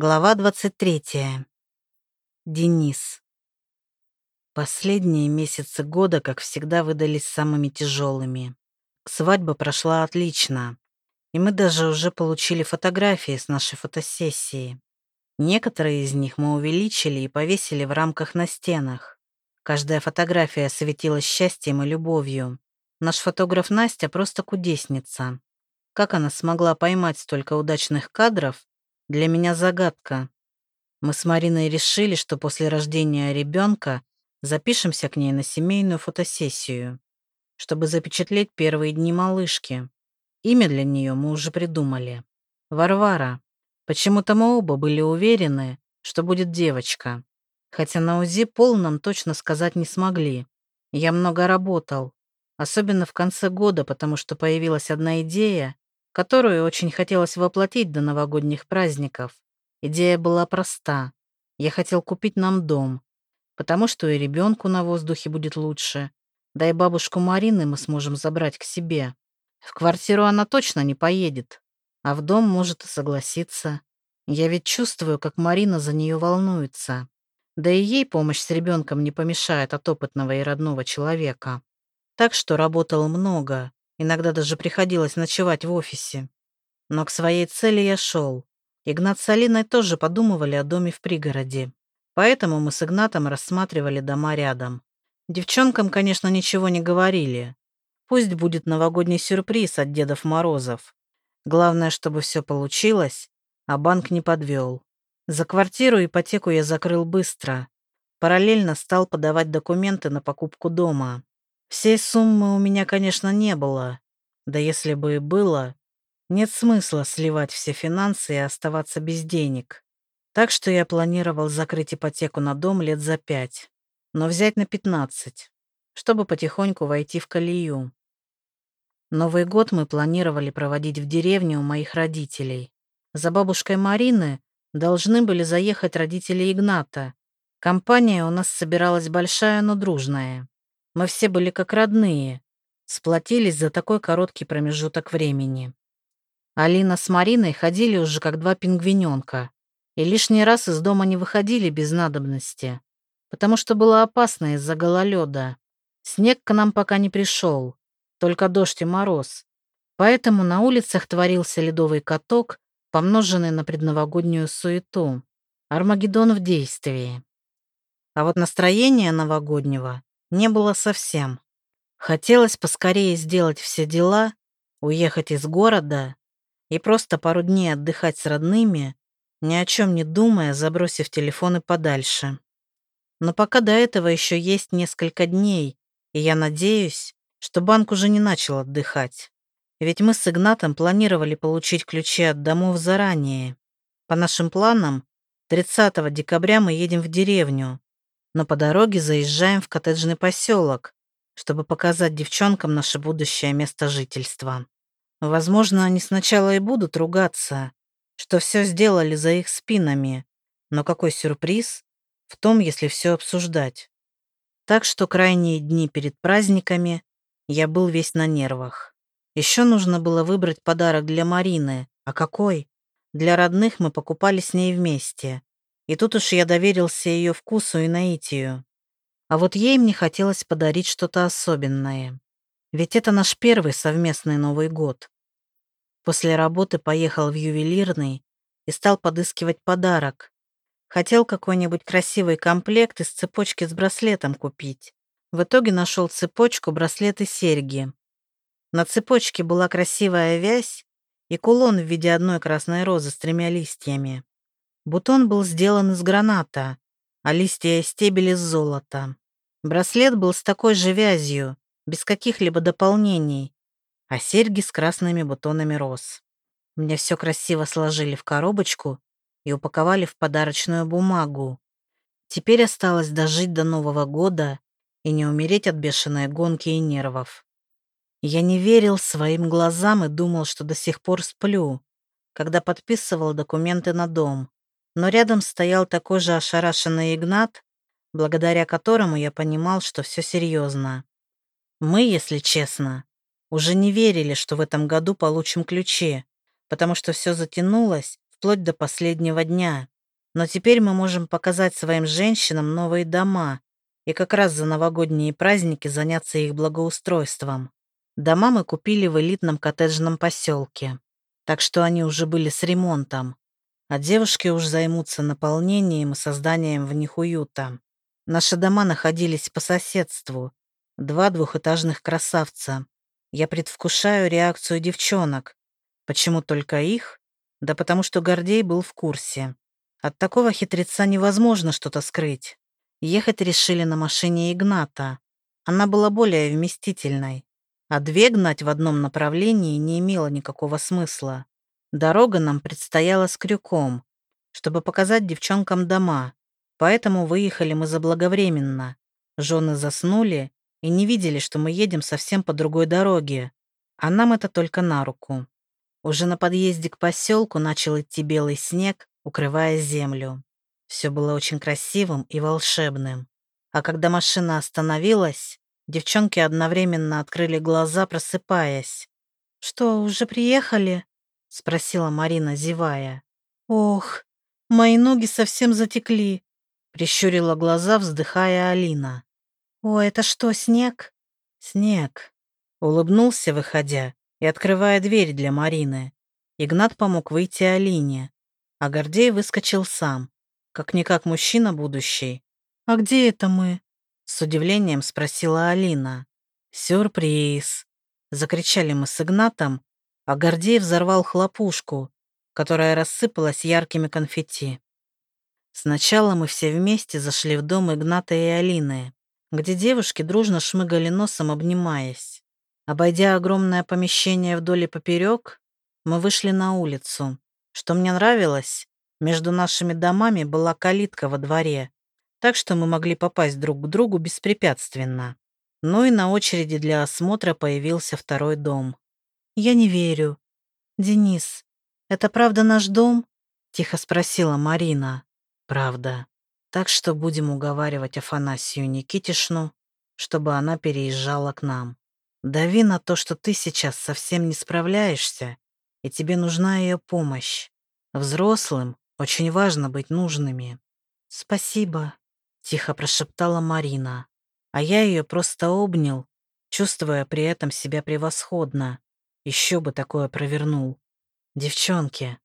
Глава 23. Денис. Последние месяцы года, как всегда, выдались самыми тяжелыми. Свадьба прошла отлично, и мы даже уже получили фотографии с нашей фотосессии. Некоторые из них мы увеличили и повесили в рамках на стенах. Каждая фотография светилась счастьем и любовью. Наш фотограф Настя просто кудесница. Как она смогла поймать столько удачных кадров, для меня загадка. Мы с Мариной решили, что после рождения ребенка запишемся к ней на семейную фотосессию, чтобы запечатлеть первые дни малышки. Имя для нее мы уже придумали. Варвара. Почему-то мы оба были уверены, что будет девочка. Хотя на УЗИ пол нам точно сказать не смогли. Я много работал, особенно в конце года, потому что появилась одна идея, которую очень хотелось воплотить до новогодних праздников. Идея была проста. Я хотел купить нам дом, потому что и ребенку на воздухе будет лучше, да и бабушку Марины мы сможем забрать к себе. В квартиру она точно не поедет, а в дом может и согласиться. Я ведь чувствую, как Марина за нее волнуется. Да и ей помощь с ребенком не помешает от опытного и родного человека. Так что работал много, Иногда даже приходилось ночевать в офисе. Но к своей цели я шел. Игнат с Алиной тоже подумывали о доме в пригороде. Поэтому мы с Игнатом рассматривали дома рядом. Девчонкам, конечно, ничего не говорили. Пусть будет новогодний сюрприз от Дедов Морозов. Главное, чтобы все получилось, а банк не подвел. За квартиру ипотеку я закрыл быстро. Параллельно стал подавать документы на покупку дома. Всей суммы у меня, конечно, не было. Да если бы и было, нет смысла сливать все финансы и оставаться без денег. Так что я планировал закрыть ипотеку на дом лет за пять, но взять на пятнадцать, чтобы потихоньку войти в колею. Новый год мы планировали проводить в деревне у моих родителей. За бабушкой Марины должны были заехать родители Игната. Компания у нас собиралась большая, но дружная. Мы все были как родные, сплотились за такой короткий промежуток времени. Алина с Мариной ходили уже как два пингвиненка и лишний раз из дома не выходили без надобности, потому что было опасно из-за гололеда. Снег к нам пока не пришел, только дождь и мороз. Поэтому на улицах творился ледовый каток, помноженный на предновогоднюю суету. Армагеддон в действии. А вот настроение новогоднего не было совсем. Хотелось поскорее сделать все дела, уехать из города и просто пару дней отдыхать с родными, ни о чем не думая, забросив телефоны подальше. Но пока до этого еще есть несколько дней, и я надеюсь, что банк уже не начал отдыхать. Ведь мы с Игнатом планировали получить ключи от домов заранее. По нашим планам, 30 декабря мы едем в деревню, но по дороге заезжаем в коттеджный поселок, чтобы показать девчонкам наше будущее место жительства. Возможно, они сначала и будут ругаться, что все сделали за их спинами, но какой сюрприз в том, если все обсуждать. Так что крайние дни перед праздниками я был весь на нервах. Еще нужно было выбрать подарок для Марины. А какой? Для родных мы покупали с ней вместе. И тут уж я доверился ее вкусу и наитию. А вот ей мне хотелось подарить что-то особенное. Ведь это наш первый совместный Новый год. После работы поехал в ювелирный и стал подыскивать подарок. Хотел какой-нибудь красивый комплект из цепочки с браслетом купить. В итоге нашел цепочку, браслет и серьги. На цепочке была красивая вязь и кулон в виде одной красной розы с тремя листьями. Бутон был сделан из граната, а листья и стебель из золота. Браслет был с такой же вязью, без каких-либо дополнений, а серьги с красными бутонами роз. Мне все красиво сложили в коробочку и упаковали в подарочную бумагу. Теперь осталось дожить до Нового года и не умереть от бешеной гонки и нервов. Я не верил своим глазам и думал, что до сих пор сплю, когда подписывал документы на дом но рядом стоял такой же ошарашенный Игнат, благодаря которому я понимал, что все серьезно. Мы, если честно, уже не верили, что в этом году получим ключи, потому что все затянулось вплоть до последнего дня. Но теперь мы можем показать своим женщинам новые дома и как раз за новогодние праздники заняться их благоустройством. Дома мы купили в элитном коттеджном поселке, так что они уже были с ремонтом, а девушки уж займутся наполнением и созданием в них уюта. Наши дома находились по соседству, два двухэтажных красавца. Я предвкушаю реакцию девчонок. Почему только их? Да потому что Гордей был в курсе. От такого хитреца невозможно что-то скрыть. Ехать решили на машине Игната. Она была более вместительной а две гнать в одном направлении не имело никакого смысла. Дорога нам предстояла с крюком, чтобы показать девчонкам дома, поэтому выехали мы заблаговременно. Жены заснули и не видели, что мы едем совсем по другой дороге, а нам это только на руку. Уже на подъезде к поселку начал идти белый снег, укрывая землю. Все было очень красивым и волшебным. А когда машина остановилась, Девчонки одновременно открыли глаза, просыпаясь. «Что, уже приехали?» — спросила Марина, зевая. «Ох, мои ноги совсем затекли», — прищурила глаза, вздыхая Алина. «О, это что, снег?» «Снег», — улыбнулся, выходя и открывая дверь для Марины. Игнат помог выйти Алине, а Гордей выскочил сам, как-никак мужчина будущий. «А где это мы?» С удивлением спросила Алина. «Сюрприз!» Закричали мы с Игнатом, а Гордей взорвал хлопушку, которая рассыпалась яркими конфетти. Сначала мы все вместе зашли в дом Игната и Алины, где девушки дружно шмыгали носом, обнимаясь. Обойдя огромное помещение вдоль и поперек, мы вышли на улицу. Что мне нравилось, между нашими домами была калитка во дворе, так что мы могли попасть друг к другу беспрепятственно. Ну и на очереди для осмотра появился второй дом. «Я не верю. Денис, это правда наш дом?» — тихо спросила Марина. «Правда. Так что будем уговаривать Афанасию Никитишну, чтобы она переезжала к нам. Дави на то, что ты сейчас совсем не справляешься, и тебе нужна ее помощь. Взрослым очень важно быть нужными». «Спасибо», Тихо прошептала Марина. А я ее просто обнял, чувствуя при этом себя превосходно. Еще бы такое провернул. Девчонки,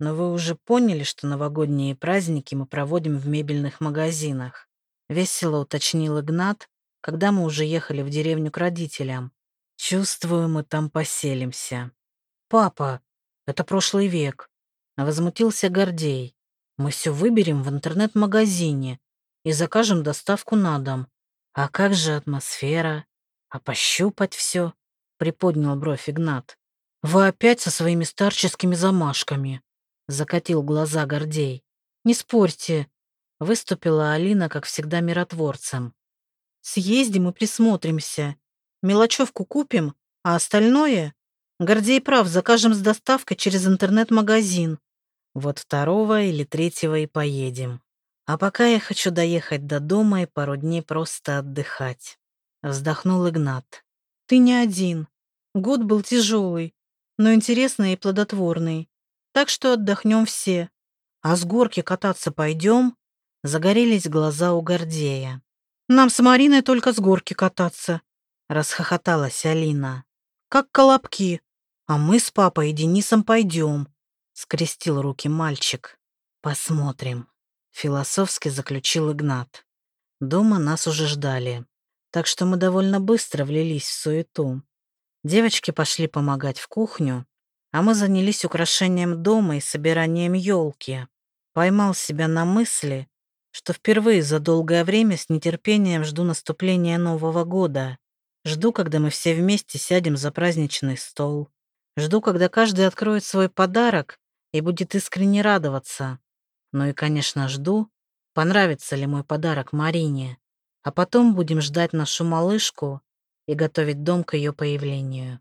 но вы уже поняли, что новогодние праздники мы проводим в мебельных магазинах? Весело уточнил Игнат, когда мы уже ехали в деревню к родителям. Чувствую, мы там поселимся. Папа, это прошлый век. Возмутился Гордей. Мы все выберем в интернет-магазине и закажем доставку на дом. А как же атмосфера? А пощупать все? Приподнял бровь Игнат. Вы опять со своими старческими замашками. Закатил глаза Гордей. Не спорьте. Выступила Алина, как всегда, миротворцем. Съездим и присмотримся. Мелочевку купим, а остальное... Гордей прав, закажем с доставкой через интернет-магазин. Вот второго или третьего и поедем. А пока я хочу доехать до дома и пару дней просто отдыхать. Вздохнул Игнат. Ты не один. Год был тяжелый, но интересный и плодотворный. Так что отдохнем все. А с горки кататься пойдем? Загорелись глаза у Гордея. Нам с Мариной только с горки кататься. Расхохоталась Алина. Как колобки. А мы с папой и Денисом пойдем. Скрестил руки мальчик. Посмотрим. Философски заключил Игнат. Дома нас уже ждали, так что мы довольно быстро влились в суету. Девочки пошли помогать в кухню, а мы занялись украшением дома и собиранием елки. Поймал себя на мысли, что впервые за долгое время с нетерпением жду наступления Нового года. Жду, когда мы все вместе сядем за праздничный стол. Жду, когда каждый откроет свой подарок и будет искренне радоваться. Ну и, конечно, жду, понравится ли мой подарок Марине. А потом будем ждать нашу малышку и готовить дом к ее появлению.